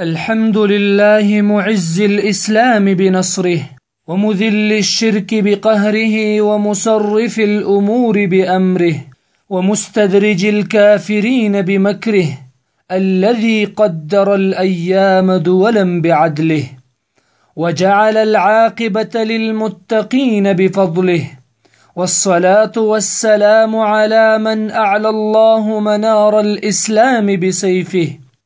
الحمد لله معز الإسلام بنصره ومذل الشرك بقهره ومصرف الأمور بأمره ومستدرج الكافرين بمكره الذي قدر الأيام دولا بعدله وجعل العاقبة للمتقين بفضله والصلاة والسلام على من أعلى الله منار الإسلام بسيفه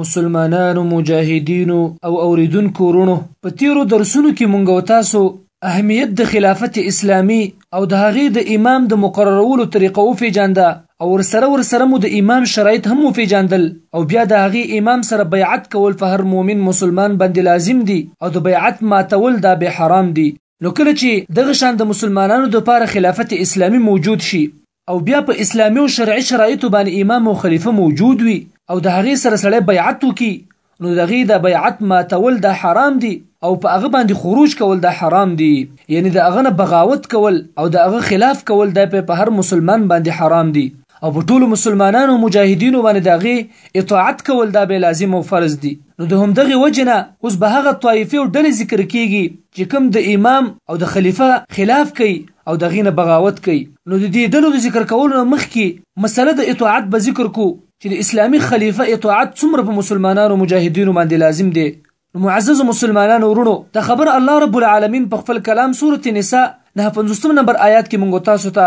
مسلمانانو مجاهدینو او اوریدونکو وروڼو په تیرو درسونو کې مونږ او تاسو اهمیت د خلافت اسلامی او د هغې د امام د مقررولو طریقه وپیژانده او ورسره ورسره مو د امام شرایط هم وپیژاندل او بیا د هغې امام سره بیعت کول په هر مؤمن مسلمان باندې لازم دي او د بیعت ماتول دا بیا حرام دي نو کله چې دغه شان د مسلمانانو دپاره خلافت اسلامی موجود شي او بیا په اسلامي او شرعي شرایطو باندې امام او خلیفه موجود وي او د هغې سره سړی بیعت وکړي نو د هغې دا بیعت ماتول دا حرام دي او په هغه باندې خروج کول دا حرام دي یعنی د هغه نه بغاوت کول او د هغه خلاف کول دا په هر مسلمان باندې حرام دي او په ټولو مسلمانانو مجاهدینو باندې د هغې اطاعت کول دا بیا لازم او فرض دي. نو د همدغې وجې نه اوس به هغه طائفې او ډلې ذکر کېږي چې کوم د امام او د خلیفه خلاف کوي او د هغې نه بغاوت کوي، نو د دې ډلو د ذکر کولو نه مخکې مسئله د اطاعت به ذکر کړو چې د اسلامي خلیفه اطاعت څومره په مسلمانانو مجاهدینو باندې لازم دی نو معززو مسلمانانو وروڼو دا خبره الله رب العالمین په خپل کلام سورة نساء نهه پنځوسم نمبر آیات کې مونږ او تاسو ته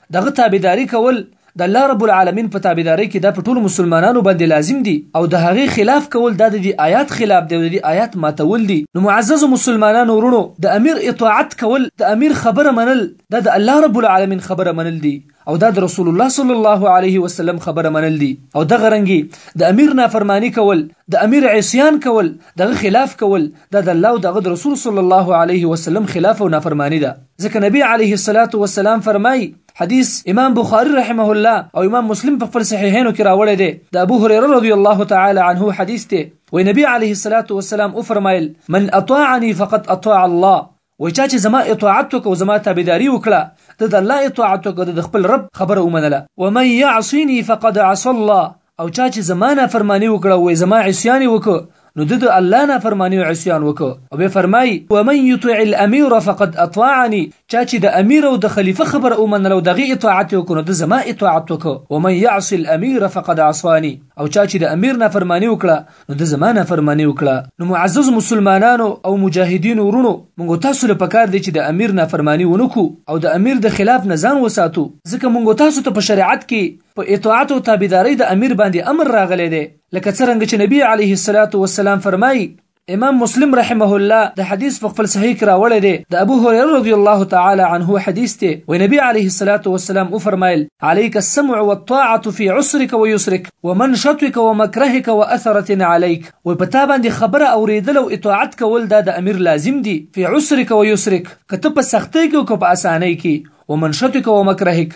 دهغه تابعداري کول د الله رب العالمين په تابعدارۍ کي دا په ټولو مسلمانانو باندي لازم دي او د هغه خلاف کول دا د دي آيات خلاف دی او د دي آيات ماتول دي نو معززو مسلمانانو وروڼو د امير اطاعت کول د امير خبره منل دا د الله رب العالمين خبره منل دي او دا د رسول الله صلی الله عليه وسلم خبره منل دي او دغه رنګي د امير نافرماني کول د امير عصيان کول دهغه خلاف کول دا د الله او د هغه د رسول صلی الله علیه وسلم خلاف او نافرمانی ده ځکه نبی علیه الصلاة والسلام فرمایي حدیث امام بخاری رحمه الله او امام مسلم په خپل صحیحینو کې راوړی دی د ابو هريره رضی الله تعالی عنه حدیث دی وی نبی علیه الصلاة والسلام او فرمایل من اطاعني فقد اطاع الله وای چا چې زما اطاعت وکړ او زما تابعداري وکړه د د الله اطاعت وکړ د د خپل رب خبره ومنله ومن يعصني فقد عصى الله او چا چې زما نافرماني وکړه او زما عصيان یې وکړ نو د د الله نافرماني او عصيان وکړ او به فرمایي ومن يطع الامير فقد اطاعني چا چې د امیر او د خلیفه خبره ومنله او دغه اطاعت یې وکړ نو د زما اطاعت وکړ ومن يعصي الامير فقد عصاني او چا چې د امیر نافرماني وکړه نو د زما نافرماني وکړه نو معزز مسلمانانو او مجاهدینو ورونو مونږ تاسو له پکار دی چې د امیر نافرماني ونکو او د امیر د خلاف نه ځان وساتو ځکه مونږ تاسو ته په شریعت کې په اطاعت او تابعدارۍ د امیر باندې امر راغلی دی لکه څرنګه چې نبی علیه الصلاة والسلام فرمایي امام مسلم رحمه الله د حدیث په خپل صحیح کې راوړی دی د ابو هريره رضی الله تعالی عنه حدیث دی و نبی علیه الصلاة والسلام او فرمایل عليك السمع والطاعه في عسرك ويسرك ومن شطوک ومکرهک واثرة علیک، وایي په تا باندې خبره اورېدل او اطاعت کول دا د امیر لازم دي، فی عسرک ویسرک، که ته په سختۍ کې او که په اسانۍ کې، ومن شطوک ومکرهک،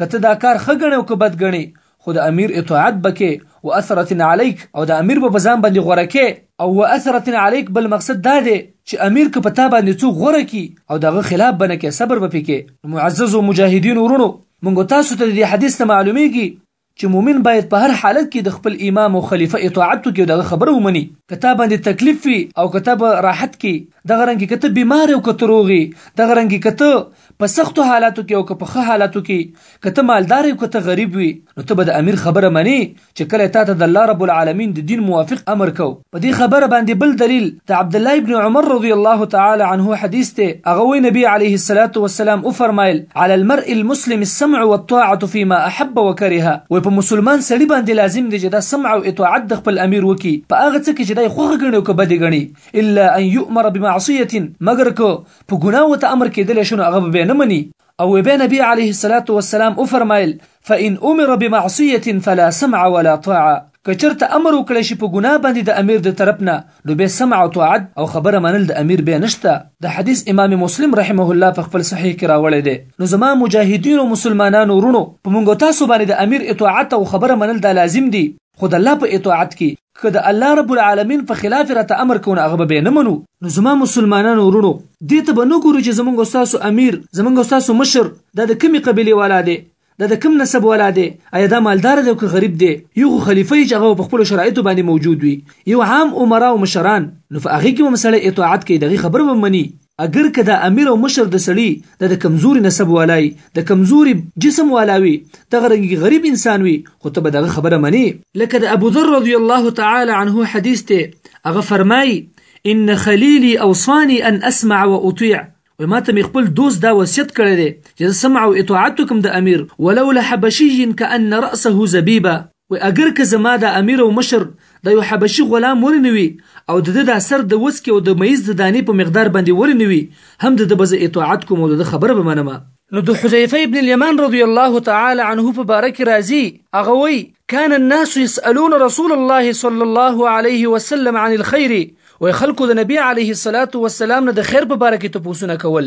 که ته دا کار ښه ګڼې او که بد ګڼې، خو د امیر اطاعت به کې، واثرة علیک، او د امیر به په ځان باندې غوره کې، او واثرة علیک بل مقصد دا دی چې امیر که په تا باندې څوک غوره کړي او د هغه خلاف به نه کې صبر به پرې کې، نو معززو مجاهدینو وروڼو مونږ او تاسو ته د دې حدیث نه معلومېږي چې مؤمن باید په هر حالت کې د خپل امام او خلیفه اطاعت وکړي او د هغه خبره ومني، که تا باندې تکلیف وي او که تا په راحت کې، دغه رنګه که ته بیمار یې او که ته روغ یې، دغه رنګه که ته په سختو حالاتو کې او که په ښه حالاتو کې، که ته مالدار یې او که ته غریب وې، نو ته به د امیر خبره منې چې کله یې تا ته د الله رب العالمین د دین موافق امر کو. په دې خبره باندې بل دلیل د عبدالله ابن عمر رضی الله تعالی عنه حدیث ته هغه وی نبی علیه الصلاة والسلام او فرمایل علی المرء المسلم السمع والطاعه فيما احب وكره وی په مسلمان سړي باندې لازم دی چې دا سمع او اطاعت د خپل امیر وکي په هغه څه کې چې دای خوخه ګڼي او که بد ګڼي الا ان يؤمر بمعصيه مګر که په ګناه وته امر کېدل شنو هغه به نه مني او وبه نبی علیه الصلاة والسلام وفرمایل فان امر بمعصیه فلا سمع ولا طاعه که چرته امر وکړی شي په ګناه باندې د امیر د طرف نه نو بیا سمع او طاعت او خبره منل د امیر بیا نشته دا حدیث امام مسلم رحمه الله په خپل صحیح کې راوړی دی نو زما مجاهدینو مسلمانانو وروڼو په مونږ او تاسو باندې د امیر اطاعت او خبره منل دا لازم دي خو د الله په اطاعت کې که د الله رب العالمين په خلاف راته امر کونه هغه به بيا نه منو، نو زما مسلمانانو ورونو دې ته به نه ګورو چې زمونږ او ستاسو امير، زمونږ او ستاسو مشر دا د کومې قبيلې والا دی، دا د کوم نسب والا دی، ايا دا مالدار دی او که غريب دی، يو خو خليفه يې چې هغه به په خپلو شرايطو باندې موجود وي، يو عام امراء او مشران، نو په هغه کې به هم سړی اطاعت کوي، د هغه خبره به مني، اګر که دا امیر او مشر د سړي د د کمزوري نسب والای د کمزوري جسم والا وي دغه رنګي غریب انسان وي خو ته به دغه خبره مني. لکه د ابو ذر رضی الله تعالی عنه حدیث دی هغه فرمائی، ان خلیلی اوصانی ان اسمع و اطیع وای ماته مې خپل دوست دا وصیت کړی دی چې زه سمع او اطاعت وکم د امیر ولو لحبشی کأن رأسه زبیبه وي اګر که زما دا امیر او مشر دا یو حبشي غلام وري نه وي او د ده دا سر د وڅکې او د مئیز د دانې په مقدار باندې وري نه وي هم د ده به زه اطاعت کوم او د ده خبره به منم. نو د حذیفه ابن الیمان رضی الله تعالی عنه په باره کې راځي هغه وایي کان الناس یسألون رسول الله صلی الله علیه وسلم عن الخیر وای خلکو د نبی علیه الصلاة والسلام نه د خیر په باره کې تپوسونه کول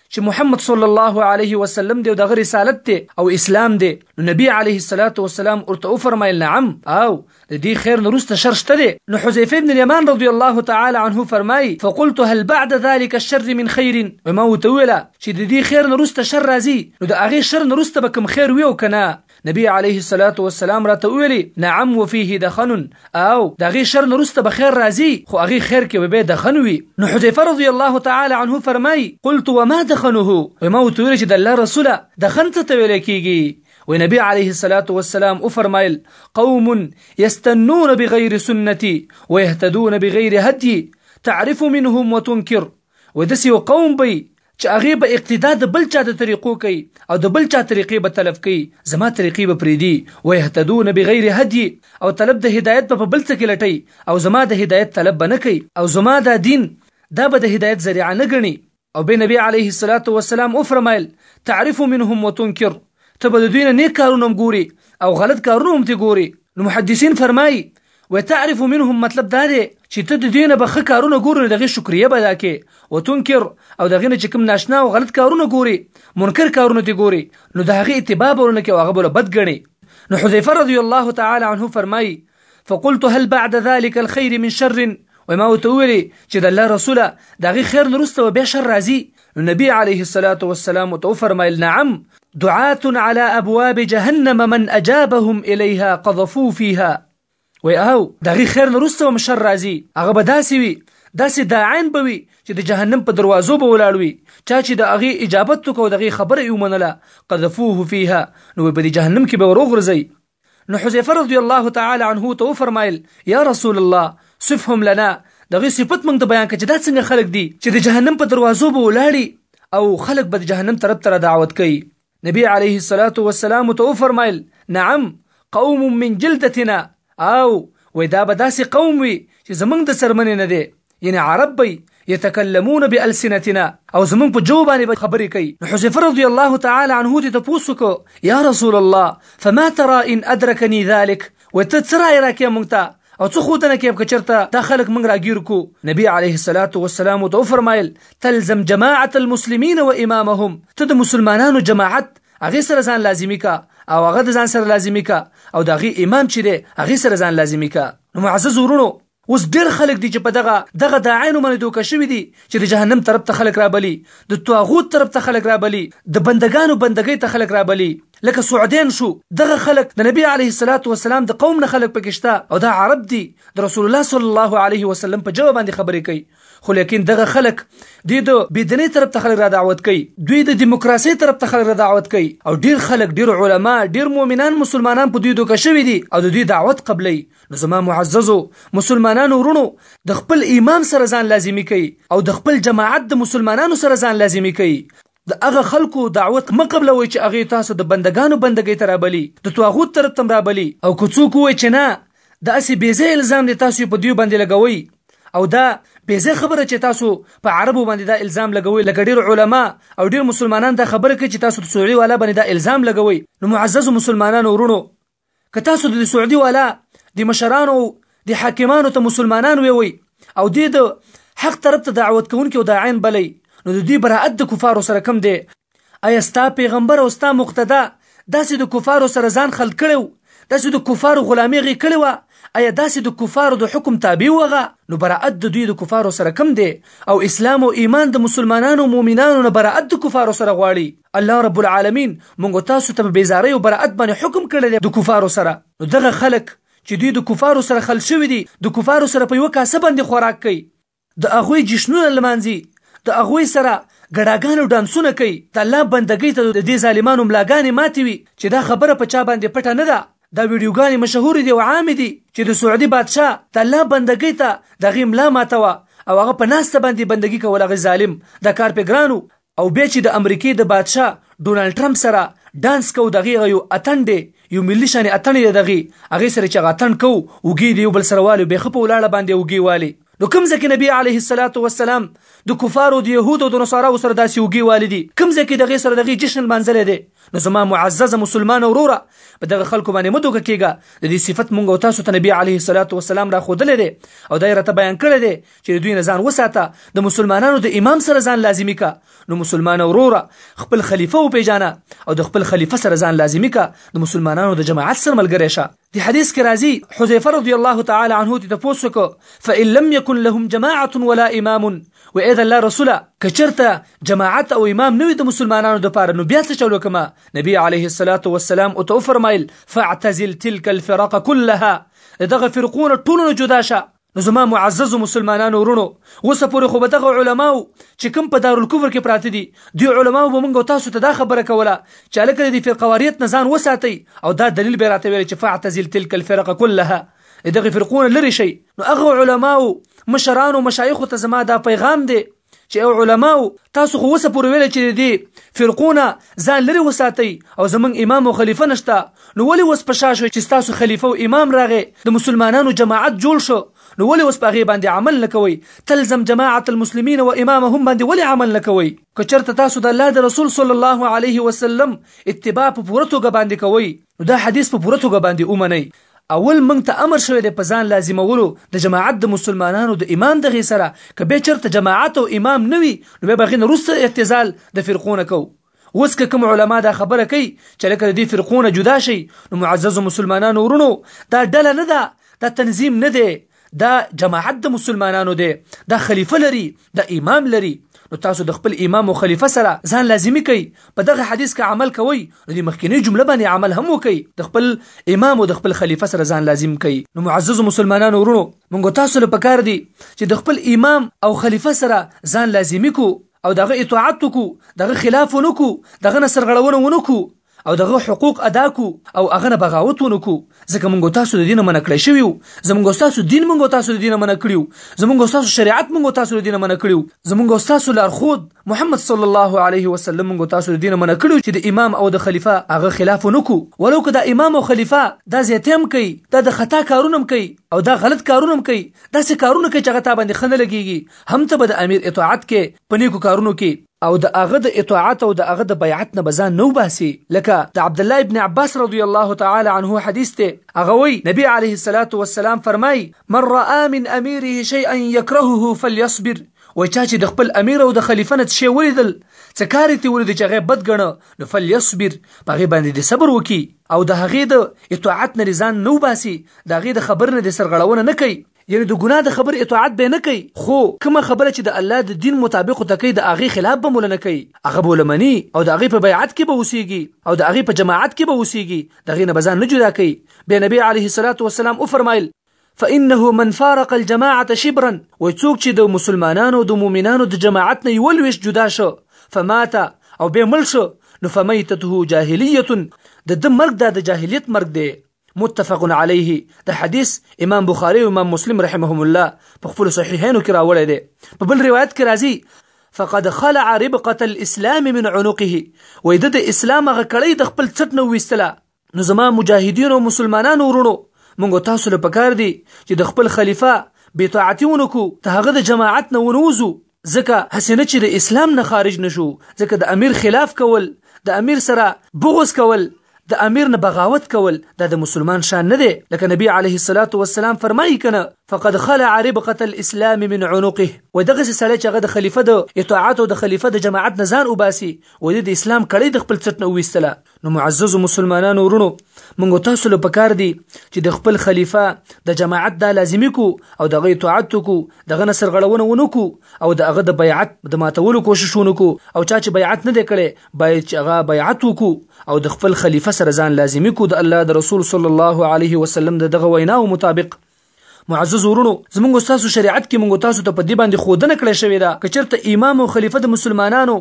چې محمد صلی الله علیه وسلم دی او دغه رسالت دی او اسلام دی نو نبی علیه الصلاۃ والسلام ورته فرمایل نعم او د دې خیر نورسته شر شته دی نو حذیفه ابن الیمان رضی الله تعالی عنه فرمای فقلت هل بعد ذلك الشر من خیر وما وتولا چې د دې خیر نورسته شر راځي نو د هغه شر نورسته به کوم خیر ویو کنه نبی علیه الصلاة والسلام راته ویلي نعم وفيه دخن او د هغې شر نه وروسته به خیر راځي خو هغې خیر کې به بیا دخن وي نو حذیفه رضی الله تعالی عنه فرمایي قلت وما دخنه وایي ما ورته ویل چې د الله رسوله دخن څه ته ویل کیږي وی نبی علیه الصلاة والسلام او فرمایل قوم یستنون بغیر سنتی ویهتدون بغیر هدی تعرف منهم وتنکر وی دسی یو قوم بی چې هغې به اقتدا د بل چا د طریقو کوي او د بل چا طریقې به تلف کوي زما طریقې به پریدي ويهتدون بغیر هدي او طلب د هدایت به په بل څه کې لټي او زما د هدایت طلب به نه کوي او زما دا دین دا به د هدایت ذریعه نه ګڼي او به نبی علیه الصلاة والسلام وفرمایل تعرف منهم وتنکر ته به د دوی نه نیک کارونه هم ګوري او غلط کارونه هم ترې ګوري نو محدثین فرمایي وتعرف منهم مطلب دا دی چې ته د دې نه به ښه کارونه ګورې نو د هغې شکریه به ادا کړې وتنکر او د هغې نه چې کوم ناشنا او غلط کارونه ګورې منکر کارونه ترې ګورې نو د هغې اتباع به ونه کړې او هغه به له بد ګڼې نو حذیفه رضی الله تعالی عنه فرمایي فقلت هل بعد ذلك الخير من شر وما وتویلې چې د الله رسوله د هغې خیر نه وروسته به بیا شر راځي نو نبی علیه الصلاة والسلام ورته وفرمایل نعم دعاة على ابواب جهنم من اجابهم الیها قذفو فيها وی او دغه خیر نه وروسته هم شر راځي هغه به داسې وي داسې داعین به وي چې د جهنم په دروازو به ولاړ وي چا چې د هغې اجابت وکړو دغې خبره یې ومنله قذفوه فيها نو په دې جهنم کې به وروغورځوي نو حذیفه رضی الله تعالی عنه ته وفرمایل یا رسول الله صفهم لنا دغه صفت مونږ ته بیان کړي دا څنګه خلک دي چې د جهنم په دروازو به ولاړی او خلک به د جهنم طرف ته دعوت کوي نبی علیه الصلاة والسلام ته وفرمایل نعم قوم من جلدتنا او وې دا به داسې قوم وي چې زمونږ د سرمنې نه دی یعنی عرب به یتکلمون بالسنتنا او زمون په جو باندې به خبرې کوي نو حذیفه رضی الله تعالی عنه ته تاسو کو یا رسول الله فما ترى ان ادركني ذلك وتترى راکه مونږ ته او څه خو دنه کې کچرته دا خلک موږ راګیر کو نبی علیه الصلاۃ والسلام تو فرمایل تلزم جماعت المسلمین و امامهم ته د مسلمانانو جماعت هغه سره ځان لازمی کا او هغه ځان سره لازمی کا او دغه امام چې دی هغه سره ځان لازمی کا نو معزز ورونو اوس ډېر خلک دي چې په دغه دغه داعینو باندې دوکه شوي دي چې د جهنم طرف ته خلک رابلي، د طاغوت طرف ته خلک رابلي، د بندګانو بندګۍ ته خلک رابلي، لکه سعدین شو، دغه خلک د نبي علیه الصلوة والسلام د قوم نه خلک پکې شته او دا عرب دي، د رسول الله صلی الله علیه وسلم په ژبه باندې خبرې کوي، خو لیکن دغه خلک دوی د بېدینۍ طرف ته خلک رادعوت کوي، دوی د دیموکراسۍ طرف ته خلک رادعوت کوي او ډېر خلک، ډېر علما، ډېر مؤمنان مسلمانان په دوی دوکه شوي دي او د دوی دعوت قبلوي، نو زما معززو مسلمانانو ورونو د خپل امام سره ځان لازمي کوي او د خپل جماعت د مسلمانانو سره ځان لازمي کوي د هغه خلکو دعوت مه قبلوئ چې هغه تاسو د بندګانو بندګۍ ته رابلي د طاغوت طرف ته رابلي او که څوک ووایي چې نه دا هسې بېځایه الزام دی تاسو په دوی باندې لګوئ او دا بېځایه خبره چې تاسو په عربو باندې دا الزام لګوئ لکه ډېر علما او ډېر مسلمانان دا خبره کوي چې تاسو د سعودي والا باندې دا الزام لګوئ نو معززو مسلمانانو ورونو که تاسو د سعودي والا د مشرانو د حاکمانو ته مسلمانان وي وي او د حق طرف ته دعوت کوونکي او داعین بلی نو د دوی براءت د کفارو سره کم دی ایا ستا پیغمبر او ستا مقتدا داسې د کفارو سره ځان خلق کړي داسې د کفارو غلامي غي کړي وه ایا داسې د کفارو د حکم تابع وغه نو براءت د دوی د کفارو سره کم دی او اسلام او ایمان د مسلمانانو مؤمنانو نه براءت د کفارو سره غواړي الله رب العالمين مونږ تاسو ته په بيزارۍ او برائت باندې حکم کړی دی د کفارو سره نو دغه خلک چې دوی د کفارو سره خلط شوي دي د کفارو سره په يوه کاسه باندې خوراک کوي د هغوی جشنونه لمانځي د هغوی سره ګډاګان او ډانسونه کوي د الله بندګۍ ته د دې ظالمانو ملاګانې ماتې وي چې دا خبره په چا باندې پټه نه ده دا ویډیوګانې مشهورې دي او عامې دي چې د سعودي بادشاه د الله بندګۍ ته د هغې ملا ماته وه او هغه په ناسته باندې بندګي کوله هغه ظالم دا کار پې ګران او بیا چې د امریکې د بادشاه ډونالد ټرمپ سره ډانس کو دغه هغه یو اتن دی یو ملي شانې اتن دی دغه هغه سره چې هغه اتن کو وګي دی یو بل سره والي به خپه ولاړه باندې وګي والي نو کوم ځکه نبی علیه الصلاۃ والسلام د کفارو د يهودو د نصاراو سره داسې وګي والي دي کوم ځکه دغه سره دغه جشن منځل دي نو زما معزز مسلمان وروره په دغه خلکو باندې مدوګه کیږي د دې صفت مونږ او تاسو ته نبی علیه الصلاۃ والسلام را خودلې دي او دایره ته بیان کړې دي چې دوی نه ځان وساته د مسلمانانو د امام سره ځان لازمی کا نو مسلمان وروره خپل خلیفه او پیژانه او د خپل خلیفه سره ځان لازمی کا د مسلمانانو د جماعت سره ملګری شه د حدیث کې راځي حذیفه رضی الله تعالی عنه ته تاسو کو فإن لم يكن لهم جماعه ولا امام واذا لا رسول کچرته جماعت او امام نوې د مسلمانانو د پاره نو بیا څه چلو کما نبی عليه الصلاه والسلام او تو فرمایل فاعتزل تلك الفرق كلها دغه فرقونه ټولونه جدا شه نو زما معزز مسلمانانو ورونو اوسه پورې خو به دغه علماو چې کوم په دارالکفر کې پراته دي دی علماو به مونږ تاسو ته دا خبره کوله چې لکه د فرقواریت نه ځان وساتئ او دا دلیل به راته ویل چې فاعتزل تلک الفرق كلها دغه فرقونه لري شي نو هغه علماو مشرانو مشایخو ته زما دا پیغام دی چې او علماو تاسو خو وسه پورې ویل چې دي فرقونه ځان لري وساتي او زمنګ امام او خلیفہ نشتا نو ولې وس په شاشو چې تاسو خلیفہ او امام راغې د مسلمانانو جماعت جوړ شو نو ولې وس په غي باندې عمل نکوي تلزم جماعت المسلمین و امامهم باندې ولې عمل نکوي که چرته تاسو د الله د رسول صلی الله علیه وسلم اتباع په پوره توګه باندې کوي نو دا حدیث په پوره توګه باندې اومنئ اول مونږ ته امر شوی دی په ځان لازمولو د جماعت د مسلمانانو د امام دغې سره که بیا چرته جماعت او امام نه وي نو بیا به هغې نه وروسته اعتزال د فرقو نه کوو اوس که کوم علما دا خبره کوي چې لکه د دې فرقو نه جدا شئ نو معززو مسلمانانو ورونو دا ډله نه ده دا تنظیم نه دی دا جماعت د مسلمانانو دی دا خلیفه لري دا امام لري نو تاسو د خپل امام او خلیفه سره ځان لازمی کوي په دغه حدیث کې عمل کوي نو د مخکینی جمله باندې عمل هم وکړي د خپل امام او د خپل خلیفه سره ځان لازم کوي نو معزز مسلمانانو ورونو موږ تاسو له پکار دي چې د خپل امام او خلیفه سره ځان لازمی کو او دغه اطاعت کو دغه خلاف ونکو دغه نه سرغړونه ونکو او د هغه حقوق ادا کو او هغه نه بغاوت ونه کو ځکه مونږ تاسو د دین منع کړی شو یو زمونږ تاسو دین مونږ تاسو د دین منع کړیو زمونږ تاسو شریعت مونږ تاسو د دین منع کړیو زمونږ تاسو لار خود محمد صلی الله علیه وسلم مونږ تاسو د دین منع کړیو چې د امام او د خلیفہ هغه خلاف ونه کو ولو که د امام او خلیفہ دا زیاتیم کوي دا د خطا کارونه کوي او دا غلط کارونه کوي دا څه کارونه کوي چې هغه تا باندې خنه لګیږي هم ته به د امیر اطاعت کې پنیکو کارونو کې او د هغه د اطاعت او د هغه د بیعت نه بزان نو باسي لکه د عبد الله ابن عباس رضی الله تعالی عنه حدیث ته هغه وی نبی علیه الصلاۃ والسلام فرمای من را من امیره شیئا یکرهه فلیصبر وای چا چې د خپل امیر او د خلیفه نه څه ولیدل څه کار ته ولید چې هغه بد غنه نو فلیصبر پغه باندې د صبر وکي او د هغه د اطاعت نه ځان نو باسي د هغه د خبر نه د سرغړونه نه کوي یعنی د ګناه د خبر اطاعت به نه کوي خو کومه خبره چې د الله د دین مطابق ته کوي د هغې خلاف به مولنه کوي هغه به ولمني او د هغې په بیعت کې به اوسیږي او د هغې په جماعت کې به اوسیږي د هغې نه به ځان نه جدا کوي بیا نبی علیه الصلاة والسلام وفرمایل فانه من فارق الجماعه شبرا وای څوک چې د مسلمانانو د مؤمنانو د جماعت نه یو لويش جدا شو فمات او به مل شو نو فمیتته جاهلیه د د مرګ د جاهلیت مرګ دی متفق علیه د حدیث امام بخاری او امام مسلم رحمهم الله په خپل صحیحینو کې راوړی دی په بل روایت کې راځي فقد خلع ربقه الاسلام من عنقه وې د اسلام هغه کړی د خپل څټ نو وستله نو زما مجاهدینو مسلمانانو ورونو مونږ تاسو له پکار دي چې د خپل خلیفہ بیطاعتونکو ته هغه د جماعت نه ونوزو ځکه هسې نه چې د اسلام نه خارج نشو ځکه د امیر خلاف کول د امیر سره بغض کول د امیر نه بغاوت کول دا د مسلمان شان نه دی لکه نبی علیه الصلاۃ والسلام فرمایي کنه فقد خلع ربقه الاسلام من عنقه و دغه سړی چې هغه د خلیفہ د اطاعت او د خلیفہ د جماعت نه ځان وباسي و د اسلام کړي د خپل څټ نه وستله نو معزز مسلمانانو ورونو موږ تاسو له پکار دي چې د خپل خلیفہ د جماعت د لازمی کو او دغه اطاعت کو دغه نصر غړونه ونکو او دغه د بیعت د ماتولو کوشش ونکو او چا چې بیعت نه کړي باید چې هغه بیعت وکو او د خپل خلیفہ سره ځان لازمی کو د الله د رسول صلی الله علیه وسلم دغه وینا مطابق معزز ورونو زمونږ تاسو شریعت کې مونږ تاسو ته په دې باندې خودنه کړې شوې ده که چرته امام او خلیفه د مسلمانانو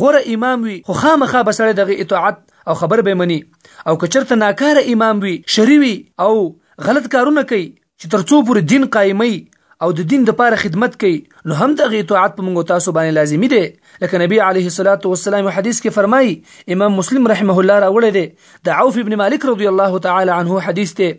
غوره امام وي خو خامخا به سړی دغه اطاعت او خبر به مني او که چرته ناکاره امام وي شری وي او غلط کارونه کوي چې ترڅو پورې دین قایمي او د دین د پاره خدمت کوي نو هم دغه اطاعت په موږ تاسو باندې لازمی دی لکه نبی عليه الصلاه والسلام حدیث کې فرمایي امام مسلم رحمه الله راوړی دی د عوف ابن مالک رضی الله تعالی عنه حدیث ته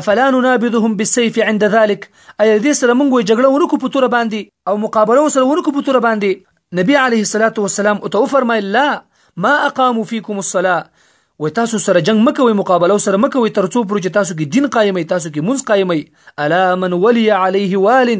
افلا ننابذهم بالسيف عند ذلك ایا دې سره موږ جګړه ونکو په تور باندې او مقابله سره ونکو په تور باندې نبی عليه الصلاه والسلام او تو فرمایل لا ما اقاموا فيكم الصلاه و تاسو سره جنگ مکوي مقابله سره مکوي ترڅو پر چې تاسو کې دین قائمي تاسو کې منځ قائمي الا من ولي عليه وال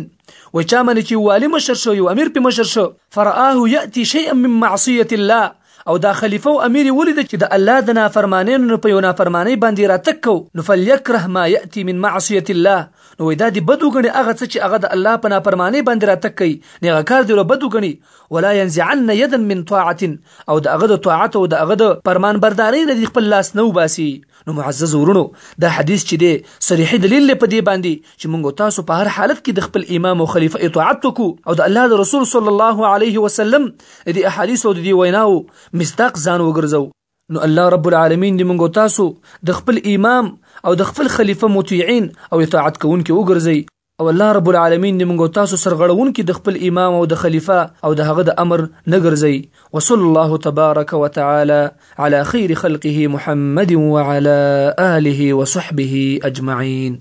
و چا من چې والي مشر شو یو امیر په مشر شو فرآه ياتي شيئا من معصيه الله او دا خلیفه او امیر یې ولید چې د الله د نافرمانۍ نه په یوه نافرمانۍ باندې یې راتګ کوو، نو فلیکره ما یأتي من معصیة الله، نو وایي دا دې بد وګڼي هغه څه چې هغه د الله په نافرمانۍ باندې راتګ کوي، نو هغه کار دې له بد وګڼي، ولا ینزعن یدا من طاعة، او د هغه د طاعت او د هغه د فرمانبردارۍ نه دې خپل لاس نه وباسي، نو معزز ورونو دا حدیث چې دی صریح دلیل دی په دې باندې چې موږ تاسو په هر حالت کې د خپل امام او خلیفه اطاعت وکړو او د الله د رسول صلی الله علیه وسلم د دې احادیث او د دې ویناو مصداق ځان وګرځو نو الله رب العالمین دې موږ تاسو د خپل امام او د خپل خلیفه مطیعين او اطاعت کوونکي وګرځي او الله رب العالمين دې موږ او تاسو سرغړونکي د خپل امام او د خليفه او د هغه د امر نه ګرځي وصلى الله تبارک وتعالى على خير خلقه محمد وعلى آله وصحبه اجمعين